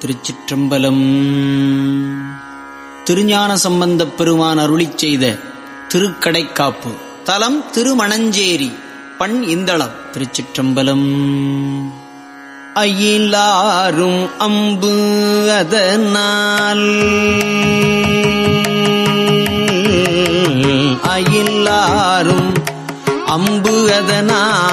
திருச்சிற்றம்பலம். திருஞான சம்பந்தப் பெருமான் அருளிச் செய்த திருக்கடைக்காப்பு. தலம் திருமணஞ்சேரி பண் இந்தளம் திருச்சிற்றம்பலம். அயிலாரும் அம்பு அதனால். அயிலாரும் அம்பு அதனால்.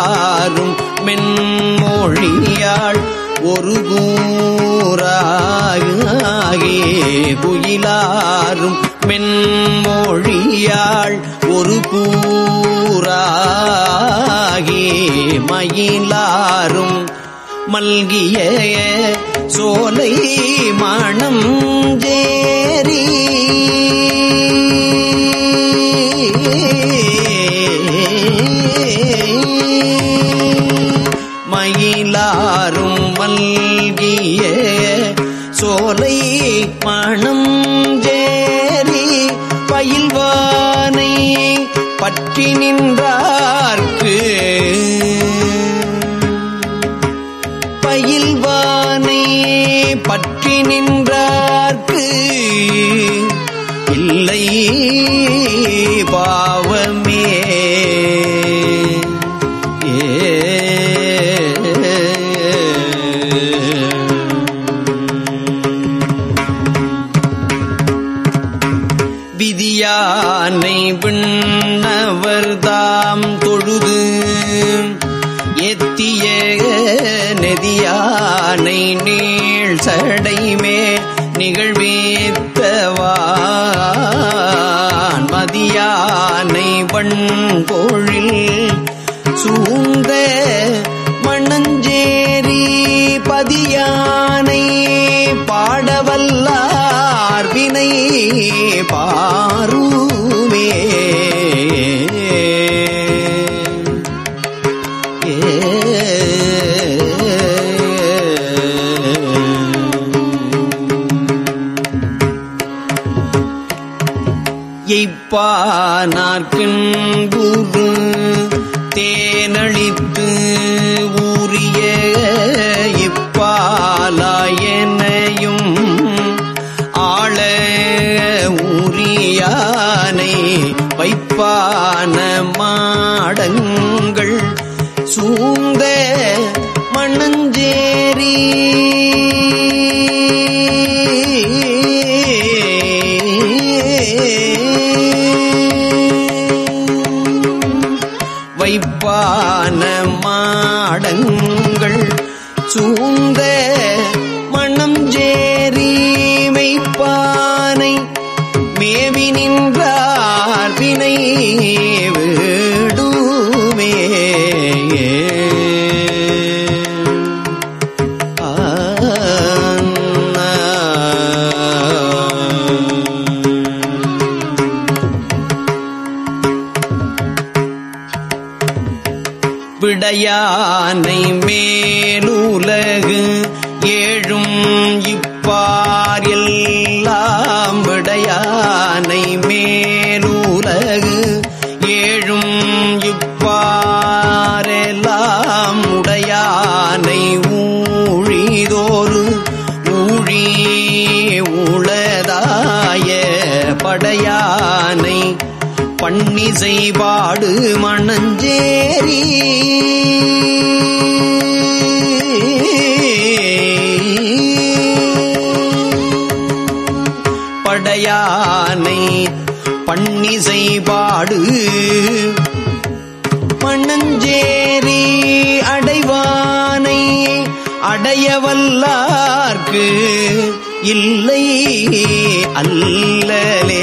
குயிலாரும் மென்மொழியாள் ஒரு கூறாகே குயிலாரும் மென்மொழியாள் ஒரு கூறாகே மயிலாரும் மல்கிய சோலை மணம் பயில்வானை பற்றி நின்றார்க்கு. பயில்வானை பற்றி நின்றார்க்கு. இல்லை. சடைமே நிகழ்வேத்தவான். மதியானை வண்கோழில் சூந்த மணஞ்சேரி பதியானை பாடவல்லார் வினை பாரு. பான மாடங்கள் சூந்த மணஞ்சேரி. வைப்பான மாடங்கள் சூந்த ஏழும் இப்பார் எல்லாம் விடையானை மேலுலகு. ஏழும் இப்பாரெல்லாம் உடையானை ஊழிதோறு. ஊழி உளதாய படையானை பன்னிசைபாடு மணஞ்சேரி. படையானை பன்னிசைபாடு மணஞ்சேரி அடைவானை அடையவல்லார்க்கு இல்லை அல்லலே.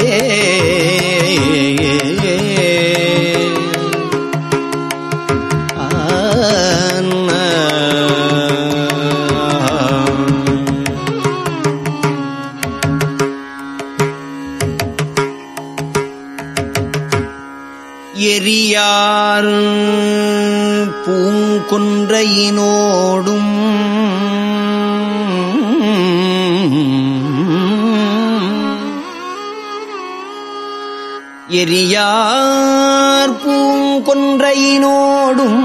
பெரியார் பூங்குன்றையினோடும் எரியார் பூங்கொன்றையினோடும்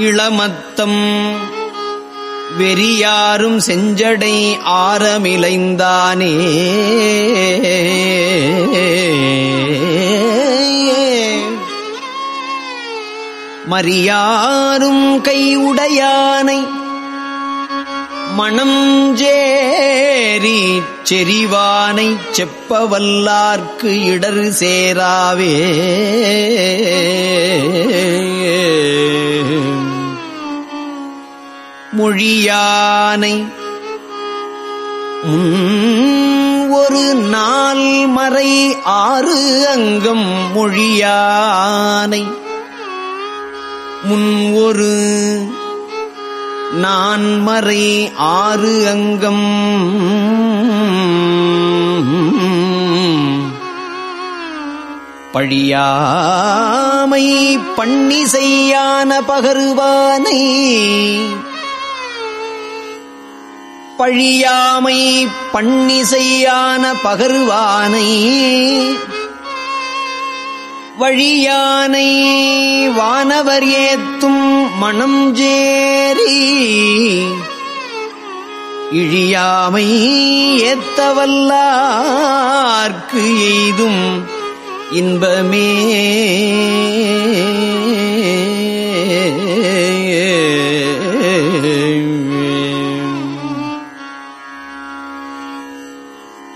இளமத்தம் வெறியாரும் செஞ்சடை ஆரமிலைந்தானே மரியாரும் கையுடையானை மணம் ஜேரி செறிவானை செப்பவல்லார்க்கு இடர் சேராவே. மொழியானை. ஒரு நாள் மறை ஆறு அங்கம் மொழியானை. முன் ஒரு நான்மறை ஆறு அங்கம். பழியாமை பண்ணி செய்யான பகருவானை. பழியாமை பண்ணிசையான செய்யான பகருவானை வழியானை வானவர் ஏத்தும் மனம் ஜேரி இழியாமை ஏத்தவல்லார்க்கு எய்தும் இன்பமே.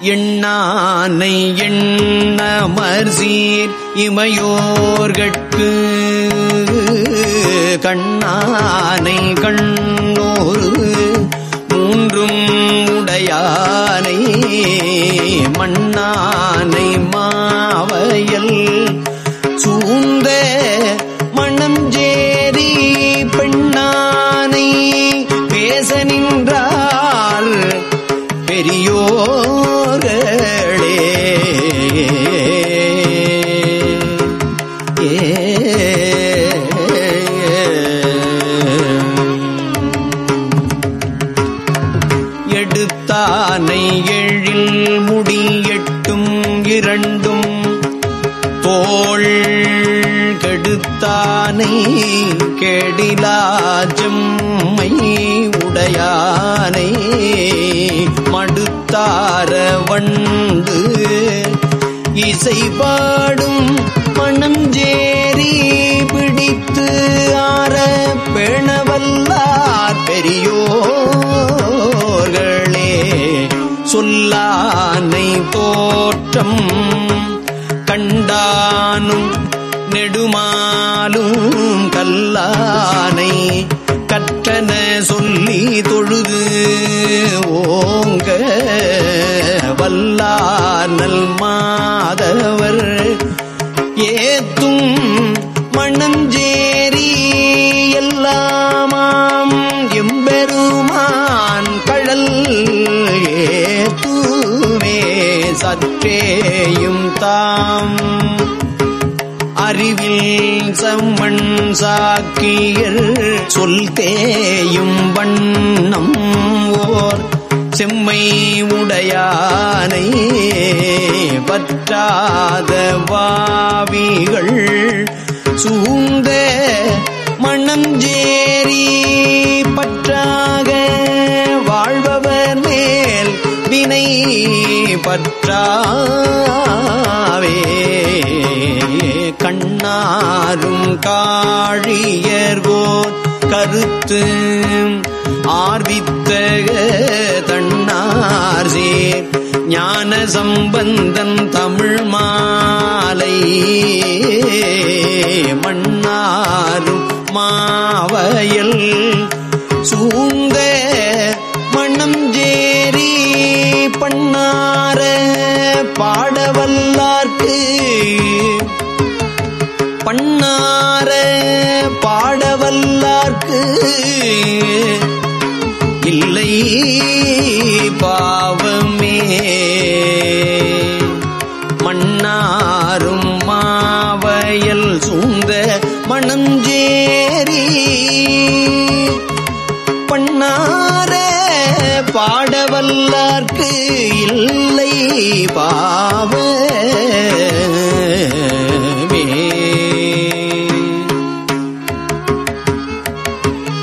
எண்ணானை எண்ணமர் சீர் இமையோர்கட்கு. கண்ணானை கண்ணோரு மூன்றும் உடையானை மண்ணானை மா எழில் முடி எட்டும் இரண்டும் தோள் கெடுத்தானை கெடிலாஜம்மை உடையானை மடுத்தார வண்டு இசை பாடும் மணஞ்சேரி சொல்லானை போற்றம் கண்டானும் நெடுமாலும் கல்லானை கற்றன சொல்லி தொழுது ஓங்க வல்லானல் மாதவர் ஏத்தும் மணஞ்சேரி எல்லாமாம் எம்பெருமான் சற்றேயும் தாம். அறிவில் சம்மண் சாக்கியர் சொல் தேயும் வண்ணம் ஓர் செம்மை உடையானை பற்றாத வாவிகள் சூழ்ந்த மணஞ்சேரி பற்றாக பற்றினை பற்றாவே. கண்ணாரும் காழியர்கோர் கருத்து. ஆர்வித்த தன்னார் சேர். ஞான சம்பந்தன் தமிழ் மாலை. மண்ணாரும் மாவயல் சூந்த பண்ணார பாடவல்லார்க்கு. பண்ணார பாடவல்லார்க்கு. இல்லை பாவமே. மன்னாரும் மாவயல் சூழ்ந்த மணஞ்சேரி. பண்ணார பாடவல்லார்க்கு. இல்லை பாவமே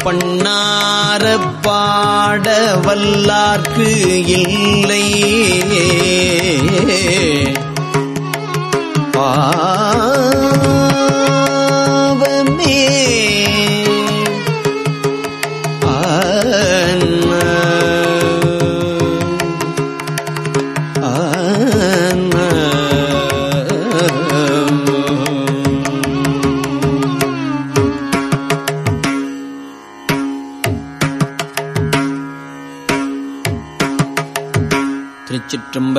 பண்ணார பாட வல்லார்க்கு இல்லை. பா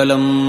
திருச்சிற்றம்பலம்